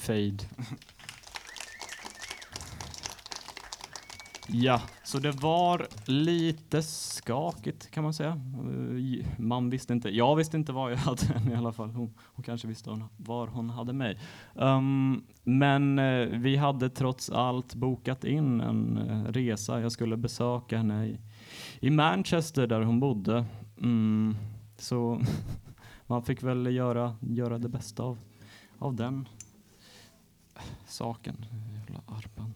fade. Ja, så det var lite skakigt kan man säga. Eh, man visste inte, jag visste inte var jag hade henne i alla fall. Hon, hon kanske visste hon, var hon hade mig. Um, men uh, vi hade trots allt bokat in en uh, resa. Jag skulle besöka henne i, i Manchester där hon bodde. Mm, så man fick väl göra, göra det bästa av, av den saken. Jävla arpan.